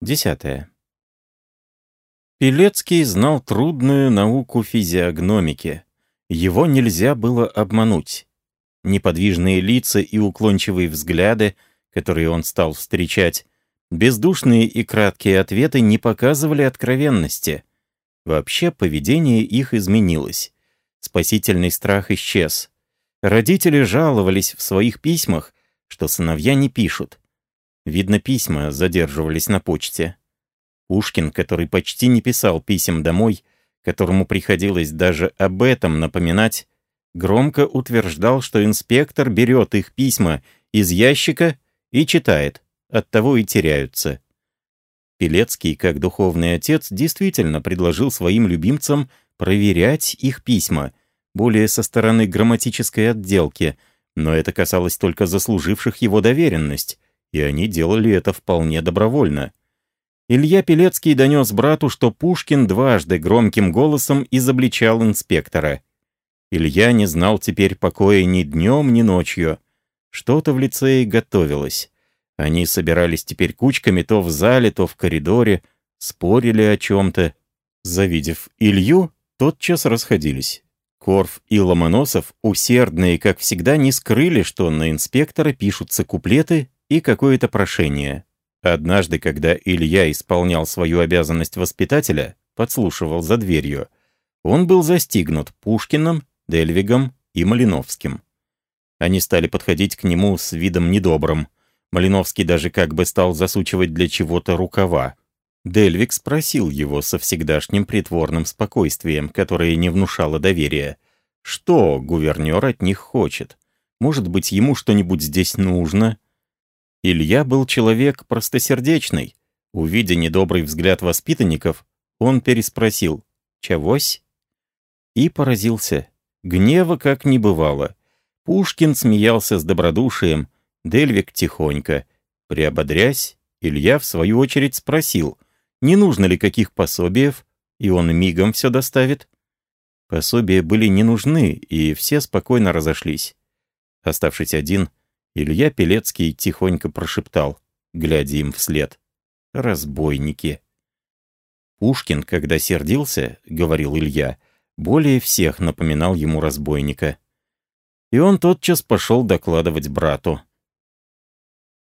Десятое. Пелецкий знал трудную науку физиогномики. Его нельзя было обмануть. Неподвижные лица и уклончивые взгляды, которые он стал встречать, бездушные и краткие ответы не показывали откровенности. Вообще, поведение их изменилось. Спасительный страх исчез. Родители жаловались в своих письмах, что сыновья не пишут. Видно, письма задерживались на почте. Пушкин, который почти не писал писем домой, которому приходилось даже об этом напоминать, громко утверждал, что инспектор берет их письма из ящика и читает, оттого и теряются. Пелецкий, как духовный отец, действительно предложил своим любимцам проверять их письма, более со стороны грамматической отделки, но это касалось только заслуживших его доверенность, и они делали это вполне добровольно. Илья Пелецкий донес брату, что Пушкин дважды громким голосом изобличал инспектора. Илья не знал теперь покоя ни днем, ни ночью. Что-то в лицее готовилось. Они собирались теперь кучками то в зале, то в коридоре, спорили о чем-то. Завидев Илью, тотчас расходились. Корф и Ломоносов, усердные, как всегда, не скрыли, что на инспектора пишутся куплеты и какое-то прошение. Однажды, когда Илья исполнял свою обязанность воспитателя, подслушивал за дверью, он был застигнут Пушкиным, Дельвигом и Малиновским. Они стали подходить к нему с видом недобрым. Малиновский даже как бы стал засучивать для чего-то рукава. Дельвик спросил его со всегдашним притворным спокойствием, которое не внушало доверия. Что гувернер от них хочет? Может быть, ему что-нибудь здесь нужно? Илья был человек простосердечный. Увидя недобрый взгляд воспитанников, он переспросил «Чавось?» и поразился. Гнева как не бывало. Пушкин смеялся с добродушием, Дельвик тихонько. Приободрясь, Илья в свою очередь спросил — не нужно ли каких пособиев, и он мигом все доставит. Пособия были не нужны, и все спокойно разошлись. Оставшись один, Илья Пелецкий тихонько прошептал, глядя им вслед. «Разбойники». Пушкин, когда сердился, — говорил Илья, — более всех напоминал ему разбойника. И он тотчас пошел докладывать брату.